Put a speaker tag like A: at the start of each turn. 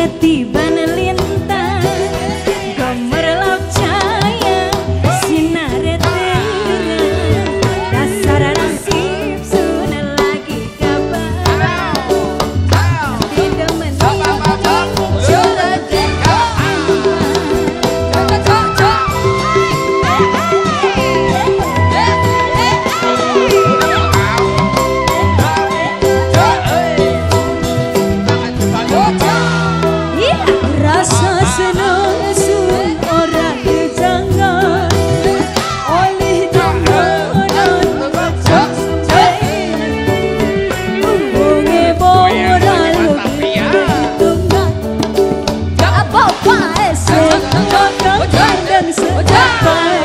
A: happy birthday. senang sun orang kejanggan oleh nombor kocok sampai bunga bomoral tunggak apa-apa senang orang dan sebagai